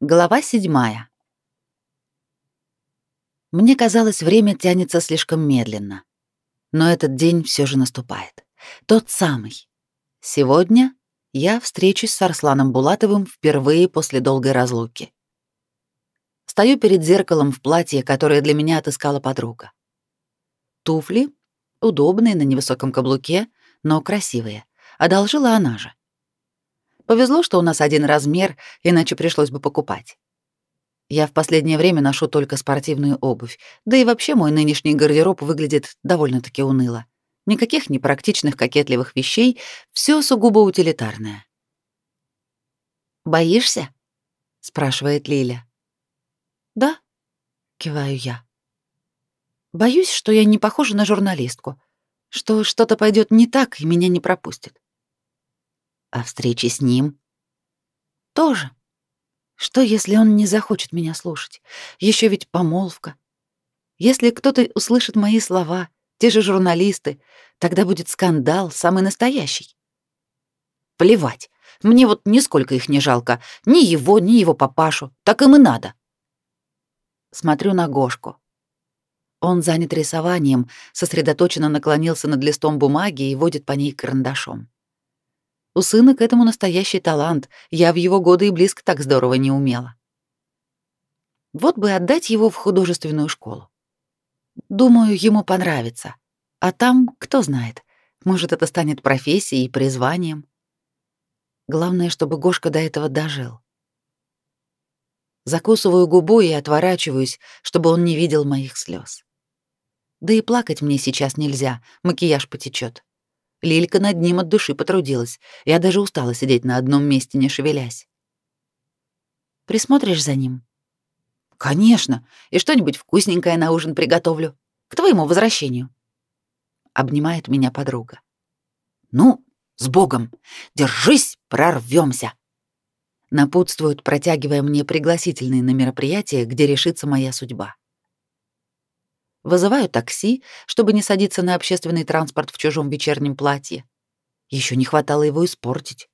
Глава седьмая. Мне казалось, время тянется слишком медленно. Но этот день все же наступает. Тот самый. Сегодня я встречусь с Арсланом Булатовым впервые после долгой разлуки. Стою перед зеркалом в платье, которое для меня отыскала подруга. Туфли, удобные на невысоком каблуке, но красивые, одолжила она же. Повезло, что у нас один размер, иначе пришлось бы покупать. Я в последнее время ношу только спортивную обувь, да и вообще мой нынешний гардероб выглядит довольно-таки уныло. Никаких непрактичных кокетливых вещей, все сугубо утилитарное. «Боишься?» — спрашивает Лиля. «Да», — киваю я. «Боюсь, что я не похожа на журналистку, что что-то пойдет не так и меня не пропустят. А встречи с ним? Тоже. Что, если он не захочет меня слушать? Еще ведь помолвка. Если кто-то услышит мои слова, те же журналисты, тогда будет скандал, самый настоящий. Плевать. Мне вот нисколько их не жалко. Ни его, ни его папашу. Так им и надо. Смотрю на Гошку. Он занят рисованием, сосредоточенно наклонился над листом бумаги и водит по ней карандашом. У сына к этому настоящий талант. Я в его годы и близко так здорово не умела. Вот бы отдать его в художественную школу. Думаю, ему понравится. А там, кто знает, может, это станет профессией и призванием. Главное, чтобы Гошка до этого дожил. Закусываю губу и отворачиваюсь, чтобы он не видел моих слез. Да и плакать мне сейчас нельзя, макияж потечет. Лилька над ним от души потрудилась. Я даже устала сидеть на одном месте, не шевелясь. Присмотришь за ним? Конечно, и что-нибудь вкусненькое на ужин приготовлю. К твоему возвращению. Обнимает меня подруга. Ну, с Богом. Держись, прорвемся. Напутствуют, протягивая мне пригласительные на мероприятие, где решится моя судьба. Вызываю такси, чтобы не садиться на общественный транспорт в чужом вечернем платье. Еще не хватало его испортить.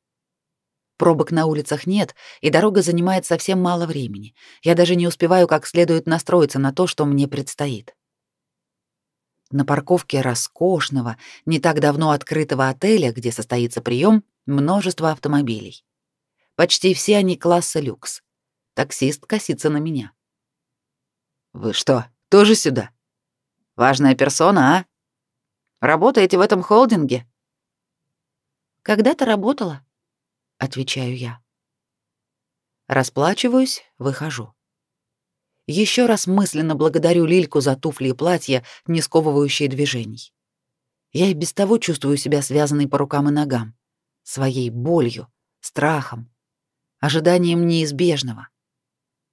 Пробок на улицах нет, и дорога занимает совсем мало времени. Я даже не успеваю как следует настроиться на то, что мне предстоит. На парковке роскошного, не так давно открытого отеля, где состоится прием, множество автомобилей. Почти все они класса люкс. Таксист косится на меня. «Вы что, тоже сюда?» Важная персона, а? Работаете в этом холдинге? Когда-то работала, отвечаю я. Расплачиваюсь, выхожу. Еще раз мысленно благодарю Лильку за туфли и платья, не сковывающие движений. Я и без того чувствую себя связанной по рукам и ногам, своей болью, страхом, ожиданием неизбежного.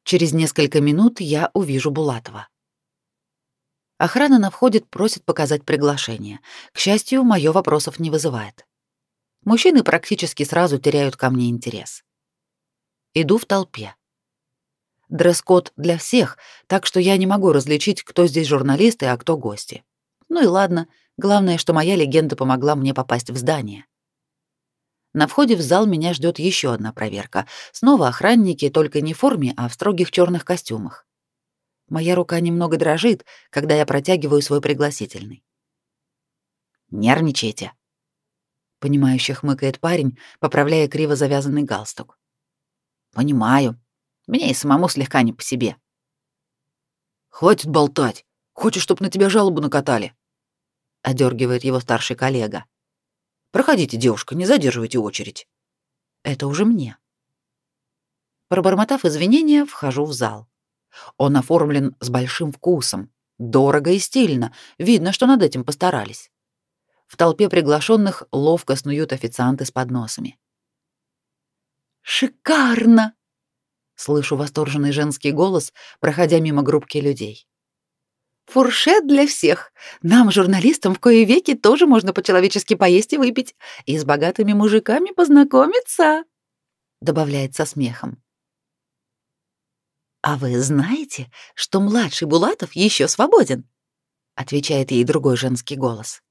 Через несколько минут я увижу Булатова. Охрана на входе просит показать приглашение. К счастью, моё вопросов не вызывает. Мужчины практически сразу теряют ко мне интерес. Иду в толпе. Дресс-код для всех, так что я не могу различить, кто здесь журналисты, а кто гости. Ну и ладно, главное, что моя легенда помогла мне попасть в здание. На входе в зал меня ждет еще одна проверка. Снова охранники, только не в форме, а в строгих черных костюмах. Моя рука немного дрожит, когда я протягиваю свой пригласительный. Нервничаете? Понимающе хмыкает парень, поправляя криво завязанный галстук. Понимаю. Мне и самому слегка не по себе. Хватит болтать. Хочешь, чтоб на тебя жалобу накатали? Одергивает его старший коллега. Проходите, девушка, не задерживайте очередь. Это уже мне. Пробормотав извинения, вхожу в зал. Он оформлен с большим вкусом, дорого и стильно, видно, что над этим постарались. В толпе приглашенных ловко снуют официанты с подносами. «Шикарно!» — слышу восторженный женский голос, проходя мимо группки людей. «Фуршет для всех. Нам, журналистам, в кои веки тоже можно по-человечески поесть и выпить, и с богатыми мужиками познакомиться», — добавляет со смехом. «А вы знаете, что младший Булатов еще свободен?» — отвечает ей другой женский голос.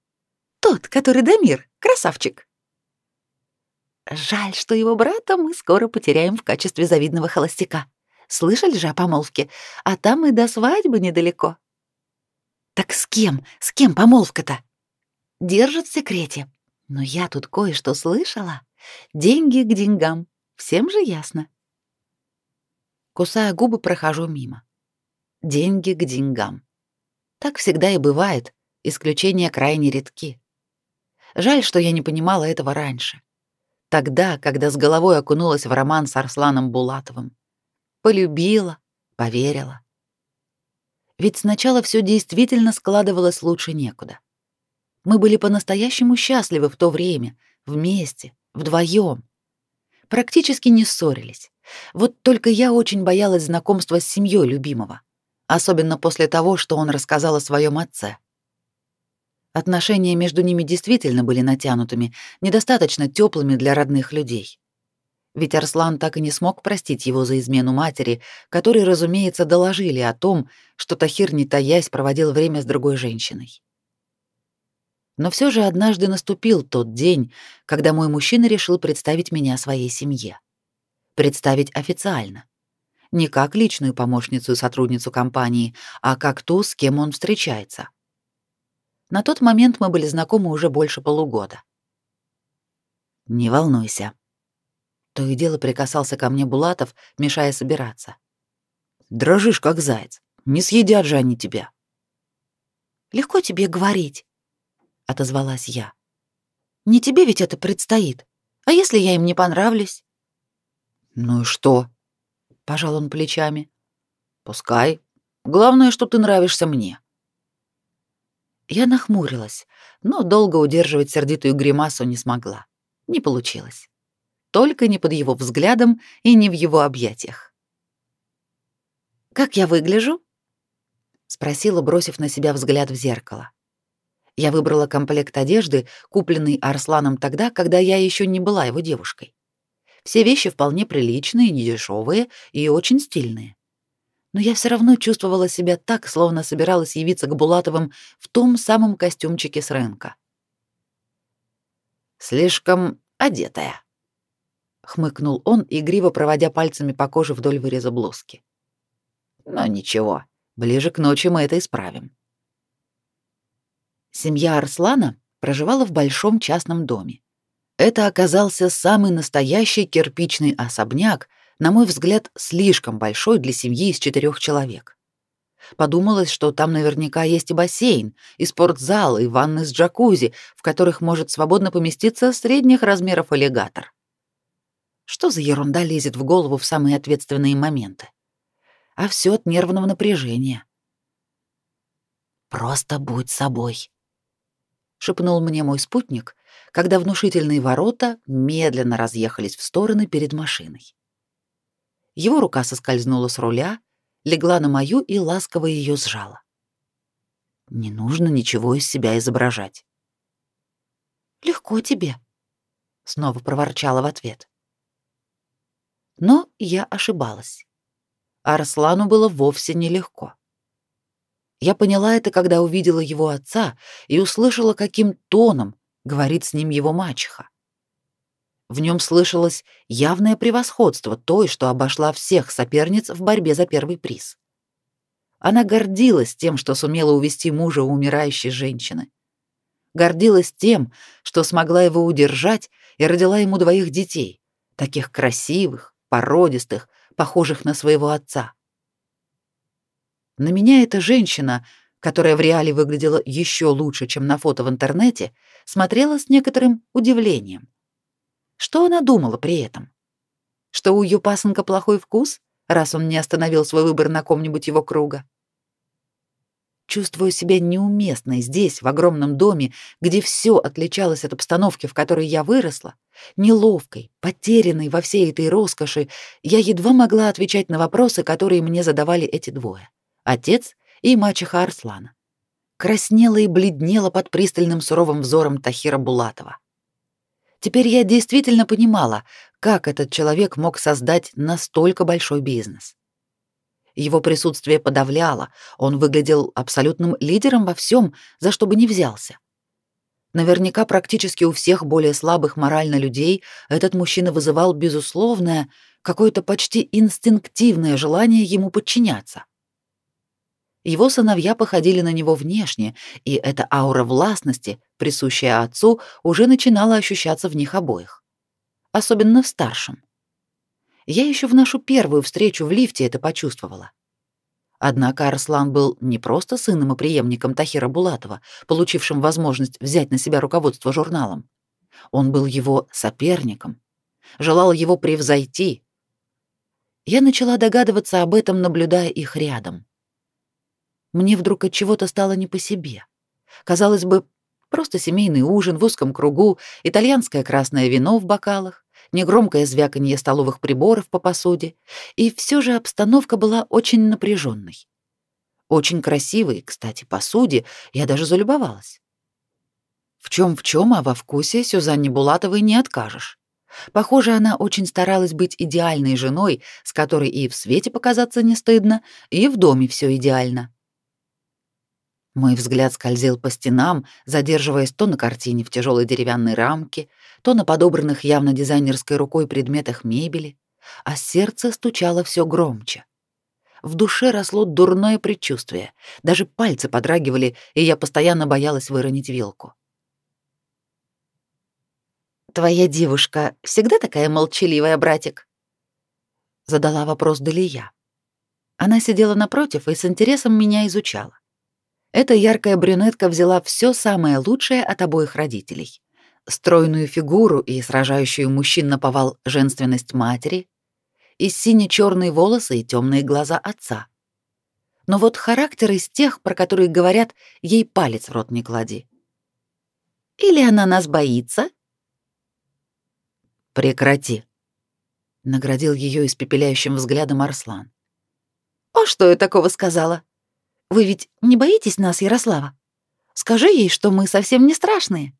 «Тот, который Дамир, красавчик». «Жаль, что его брата мы скоро потеряем в качестве завидного холостяка. Слышали же о помолвке? А там и до свадьбы недалеко. Так с кем? С кем помолвка-то? Держат в секрете. Но я тут кое-что слышала. Деньги к деньгам. Всем же ясно. Кусая губы, прохожу мимо. Деньги к деньгам. Так всегда и бывает, исключения крайне редки. Жаль, что я не понимала этого раньше. Тогда, когда с головой окунулась в роман с Арсланом Булатовым. Полюбила, поверила. Ведь сначала все действительно складывалось лучше некуда. Мы были по-настоящему счастливы в то время, вместе, вдвоем. Практически не ссорились. Вот только я очень боялась знакомства с семьей любимого, особенно после того, что он рассказал о своем отце. Отношения между ними действительно были натянутыми, недостаточно теплыми для родных людей. Ведь Арслан так и не смог простить его за измену матери, которые, разумеется, доложили о том, что Тахир, не таясь, проводил время с другой женщиной. Но все же однажды наступил тот день, когда мой мужчина решил представить меня своей семье. Представить официально. Не как личную помощницу и сотрудницу компании, а как ту, с кем он встречается. На тот момент мы были знакомы уже больше полугода. «Не волнуйся». То и дело прикасался ко мне Булатов, мешая собираться. «Дрожишь, как заяц. Не съедят же они тебя». «Легко тебе говорить», — отозвалась я. «Не тебе ведь это предстоит. А если я им не понравлюсь?» «Ну и что?» — пожал он плечами. «Пускай. Главное, что ты нравишься мне». Я нахмурилась, но долго удерживать сердитую гримасу не смогла. Не получилось. Только не под его взглядом и не в его объятиях. «Как я выгляжу?» — спросила, бросив на себя взгляд в зеркало. Я выбрала комплект одежды, купленный Арсланом тогда, когда я еще не была его девушкой. Все вещи вполне приличные, недешевые и очень стильные но я все равно чувствовала себя так, словно собиралась явиться к Булатовым в том самом костюмчике с рынка. «Слишком одетая», — хмыкнул он, игриво проводя пальцами по коже вдоль выреза блузки. «Но ничего, ближе к ночи мы это исправим». Семья Арслана проживала в большом частном доме. Это оказался самый настоящий кирпичный особняк, на мой взгляд, слишком большой для семьи из четырех человек. Подумалось, что там наверняка есть и бассейн, и спортзал, и ванны с джакузи, в которых может свободно поместиться средних размеров аллигатор. Что за ерунда лезет в голову в самые ответственные моменты? А все от нервного напряжения. «Просто будь собой», — шепнул мне мой спутник, когда внушительные ворота медленно разъехались в стороны перед машиной. Его рука соскользнула с руля, легла на мою и ласково ее сжала. Не нужно ничего из себя изображать. Легко тебе, снова проворчала в ответ. Но я ошибалась. Арслану было вовсе нелегко. Я поняла это, когда увидела его отца и услышала, каким тоном говорит с ним его мачеха. В нем слышалось явное превосходство той, что обошла всех соперниц в борьбе за первый приз. Она гордилась тем, что сумела увести мужа у умирающей женщины. Гордилась тем, что смогла его удержать и родила ему двоих детей, таких красивых, породистых, похожих на своего отца. На меня эта женщина, которая в реале выглядела еще лучше, чем на фото в интернете, смотрела с некоторым удивлением. Что она думала при этом? Что у ее пасынка плохой вкус, раз он не остановил свой выбор на ком-нибудь его круга? Чувствую себя неуместной здесь, в огромном доме, где все отличалось от обстановки, в которой я выросла, неловкой, потерянной во всей этой роскоши, я едва могла отвечать на вопросы, которые мне задавали эти двое — отец и мачеха Арслана. Краснела и бледнела под пристальным суровым взором Тахира Булатова. Теперь я действительно понимала, как этот человек мог создать настолько большой бизнес. Его присутствие подавляло, он выглядел абсолютным лидером во всем, за что бы ни взялся. Наверняка практически у всех более слабых морально людей этот мужчина вызывал безусловное, какое-то почти инстинктивное желание ему подчиняться. Его сыновья походили на него внешне, и эта аура властности, присущая отцу, уже начинала ощущаться в них обоих. Особенно в старшем. Я еще в нашу первую встречу в лифте это почувствовала. Однако Арслан был не просто сыном и преемником Тахира Булатова, получившим возможность взять на себя руководство журналом. Он был его соперником, желал его превзойти. Я начала догадываться об этом, наблюдая их рядом. Мне вдруг от чего-то стало не по себе. Казалось бы, просто семейный ужин в узком кругу, итальянское красное вино в бокалах, негромкое звяканье столовых приборов по посуде, и все же обстановка была очень напряженной. Очень красивой, кстати, посуде я даже залюбовалась. В чем в чем, а во вкусе Сюзанне Булатовой не откажешь. Похоже, она очень старалась быть идеальной женой, с которой и в свете показаться не стыдно, и в доме все идеально. Мой взгляд скользил по стенам, задерживаясь то на картине в тяжелой деревянной рамке, то на подобранных явно дизайнерской рукой предметах мебели, а сердце стучало все громче. В душе росло дурное предчувствие, даже пальцы подрагивали, и я постоянно боялась выронить вилку. «Твоя девушка всегда такая молчаливая, братик?» Задала вопрос Далия. Она сидела напротив и с интересом меня изучала. Эта яркая брюнетка взяла все самое лучшее от обоих родителей. Стройную фигуру и сражающую мужчин на повал женственность матери, и сине-черные волосы и темные глаза отца. Но вот характер из тех, про которые говорят, ей палец в рот не клади. Или она нас боится? Прекрати, наградил ее испепеляющим взглядом Арслан. О, что я такого сказала? Вы ведь не боитесь нас, Ярослава? Скажи ей, что мы совсем не страшные.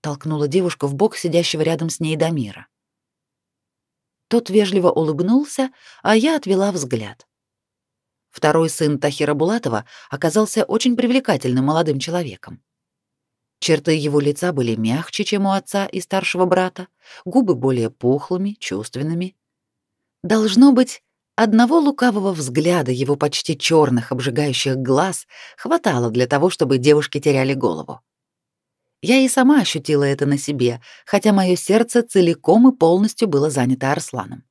Толкнула девушка в бок сидящего рядом с ней Дамира. Тот вежливо улыбнулся, а я отвела взгляд. Второй сын Тахира Булатова оказался очень привлекательным молодым человеком. Черты его лица были мягче, чем у отца и старшего брата, губы более пухлыми, чувственными. Должно быть, Одного лукавого взгляда его почти черных обжигающих глаз хватало для того, чтобы девушки теряли голову. Я и сама ощутила это на себе, хотя мое сердце целиком и полностью было занято Арсланом.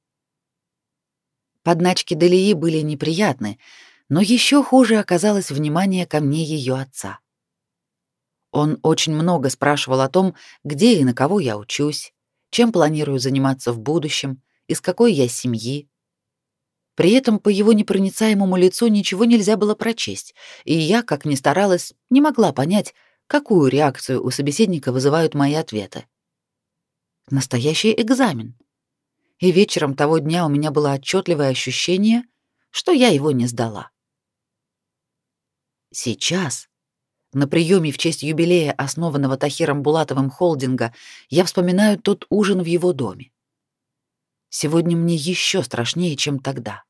Подначки Делии были неприятны, но еще хуже оказалось внимание ко мне ее отца. Он очень много спрашивал о том, где и на кого я учусь, чем планирую заниматься в будущем, из какой я семьи, при этом по его непроницаемому лицу ничего нельзя было прочесть, и я, как ни старалась, не могла понять, какую реакцию у собеседника вызывают мои ответы. Настоящий экзамен. И вечером того дня у меня было отчетливое ощущение, что я его не сдала. Сейчас, на приеме в честь юбилея основанного Тахиром Булатовым холдинга, я вспоминаю тот ужин в его доме. Сегодня мне еще страшнее, чем тогда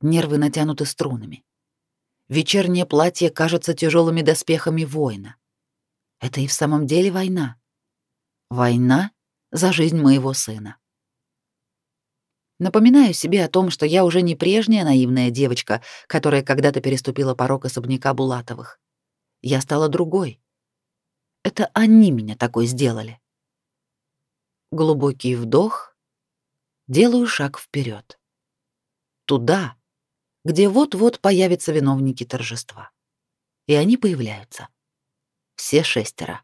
нервы натянуты струнами. Вечернее платье кажется тяжелыми доспехами воина. Это и в самом деле война. Война за жизнь моего сына. Напоминаю себе о том, что я уже не прежняя наивная девочка, которая когда-то переступила порог особняка Булатовых. Я стала другой. Это они меня такой сделали. Глубокий вдох. Делаю шаг вперед. Туда, где вот-вот появятся виновники торжества. И они появляются. Все шестеро.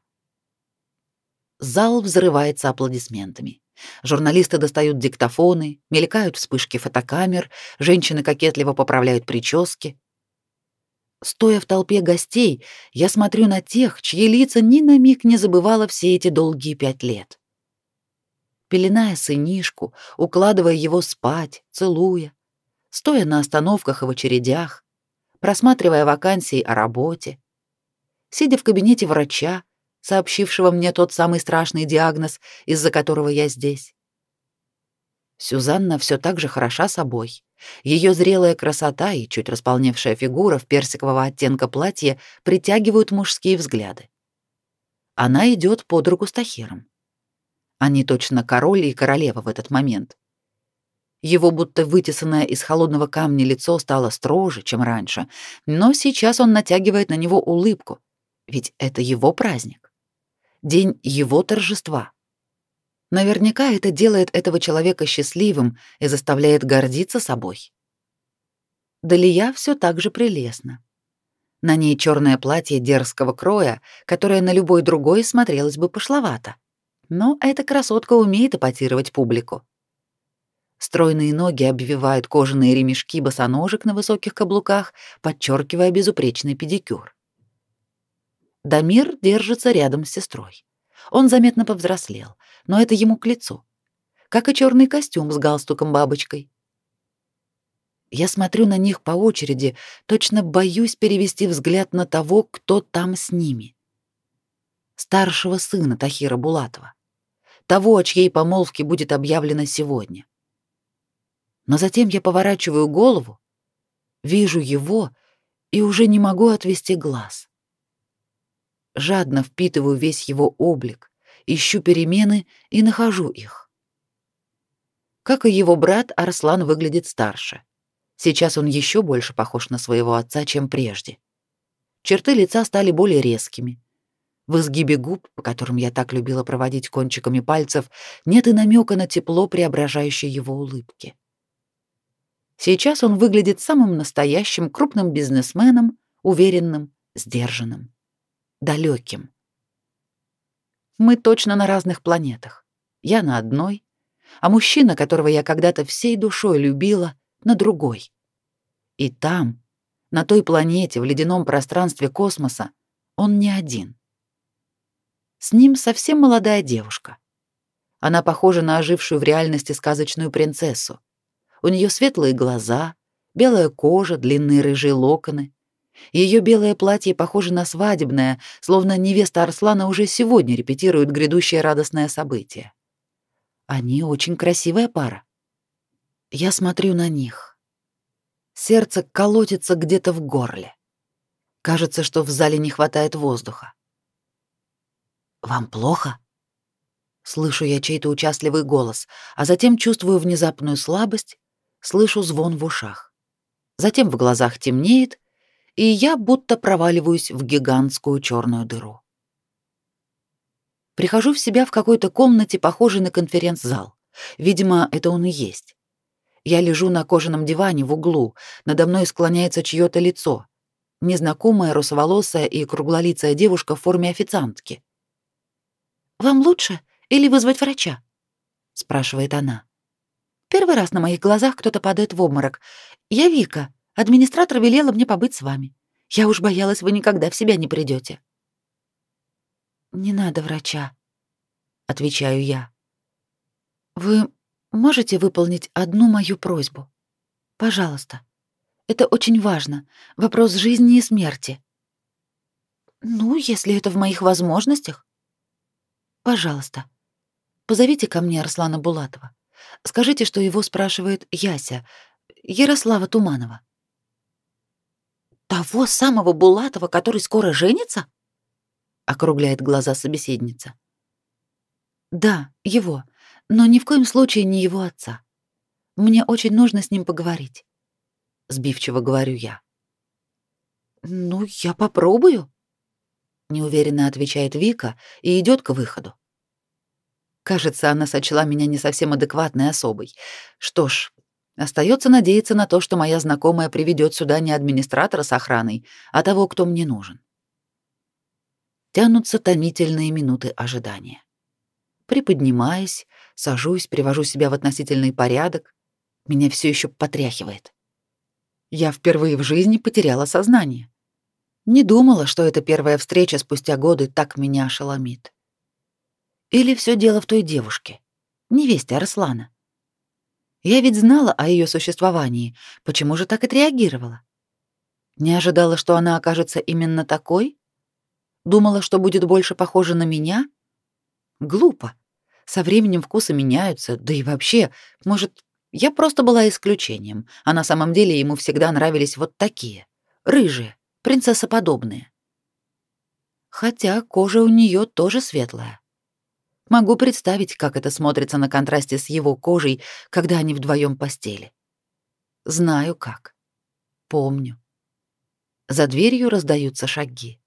Зал взрывается аплодисментами. Журналисты достают диктофоны, мелькают вспышки фотокамер, женщины кокетливо поправляют прически. Стоя в толпе гостей, я смотрю на тех, чьи лица ни на миг не забывала все эти долгие пять лет. Пеленая сынишку, укладывая его спать, целуя, стоя на остановках и в очередях, просматривая вакансии о работе, сидя в кабинете врача, сообщившего мне тот самый страшный диагноз, из-за которого я здесь. Сюзанна все так же хороша собой. Ее зрелая красота и чуть располневшая фигура в персикового оттенка платья притягивают мужские взгляды. Она идет под руку с Тахиром. Они точно король и королева в этот момент. Его будто вытесанное из холодного камня лицо стало строже, чем раньше, но сейчас он натягивает на него улыбку, ведь это его праздник. День его торжества. Наверняка это делает этого человека счастливым и заставляет гордиться собой. Далия все так же прелестна. На ней черное платье дерзкого кроя, которое на любой другой смотрелось бы пошловато. Но эта красотка умеет эпатировать публику. Стройные ноги обвивают кожаные ремешки босоножек на высоких каблуках, подчеркивая безупречный педикюр. Дамир держится рядом с сестрой. Он заметно повзрослел, но это ему к лицу. Как и черный костюм с галстуком-бабочкой. Я смотрю на них по очереди, точно боюсь перевести взгляд на того, кто там с ними. Старшего сына Тахира Булатова. Того, о чьей помолвке будет объявлено сегодня. Но затем я поворачиваю голову, вижу его и уже не могу отвести глаз. Жадно впитываю весь его облик, ищу перемены и нахожу их. Как и его брат, Арслан выглядит старше. Сейчас он еще больше похож на своего отца, чем прежде. Черты лица стали более резкими. В изгибе губ, по которым я так любила проводить кончиками пальцев, нет и намека на тепло, преображающее его улыбки. Сейчас он выглядит самым настоящим крупным бизнесменом, уверенным, сдержанным, далеким. Мы точно на разных планетах. Я на одной, а мужчина, которого я когда-то всей душой любила, на другой. И там, на той планете, в ледяном пространстве космоса, он не один. С ним совсем молодая девушка. Она похожа на ожившую в реальности сказочную принцессу. У нее светлые глаза, белая кожа, длинные рыжие локоны. Ее белое платье похоже на свадебное, словно невеста Арслана уже сегодня репетирует грядущее радостное событие. Они очень красивая пара. Я смотрю на них. Сердце колотится где-то в горле. Кажется, что в зале не хватает воздуха. «Вам плохо?» Слышу я чей-то участливый голос, а затем чувствую внезапную слабость, слышу звон в ушах. Затем в глазах темнеет, и я будто проваливаюсь в гигантскую черную дыру. Прихожу в себя в какой-то комнате, похожей на конференц-зал. Видимо, это он и есть. Я лежу на кожаном диване в углу, надо мной склоняется чьё-то лицо. Незнакомая русоволосая и круглолицая девушка в форме официантки. «Вам лучше или вызвать врача?» — спрашивает она. «Первый раз на моих глазах кто-то падает в обморок. Я Вика. Администратор велела мне побыть с вами. Я уж боялась, вы никогда в себя не придете. «Не надо врача», — отвечаю я. «Вы Можете выполнить одну мою просьбу? Пожалуйста. Это очень важно. Вопрос жизни и смерти. Ну, если это в моих возможностях. Пожалуйста. Позовите ко мне Арслана Булатова. Скажите, что его спрашивает Яся, Ярослава Туманова. Того самого Булатова, который скоро женится? округляет глаза собеседница. Да, его но ни в коем случае не его отца. Мне очень нужно с ним поговорить. Сбивчиво говорю я. Ну, я попробую, неуверенно отвечает Вика и идет к выходу. Кажется, она сочла меня не совсем адекватной особой. Что ж, остается надеяться на то, что моя знакомая приведет сюда не администратора с охраной, а того, кто мне нужен. Тянутся томительные минуты ожидания. Приподнимаясь, Сажусь, привожу себя в относительный порядок. Меня все еще потряхивает. Я впервые в жизни потеряла сознание. Не думала, что эта первая встреча спустя годы так меня ошеломит. Или все дело в той девушке, невесте Арслана. Я ведь знала о ее существовании, почему же так отреагировала? Не ожидала, что она окажется именно такой? Думала, что будет больше похожа на меня? Глупо. Со временем вкусы меняются, да и вообще, может, я просто была исключением, а на самом деле ему всегда нравились вот такие, рыжие, принцессоподобные. Хотя кожа у нее тоже светлая. Могу представить, как это смотрится на контрасте с его кожей, когда они вдвоем постели. Знаю как. Помню. За дверью раздаются шаги.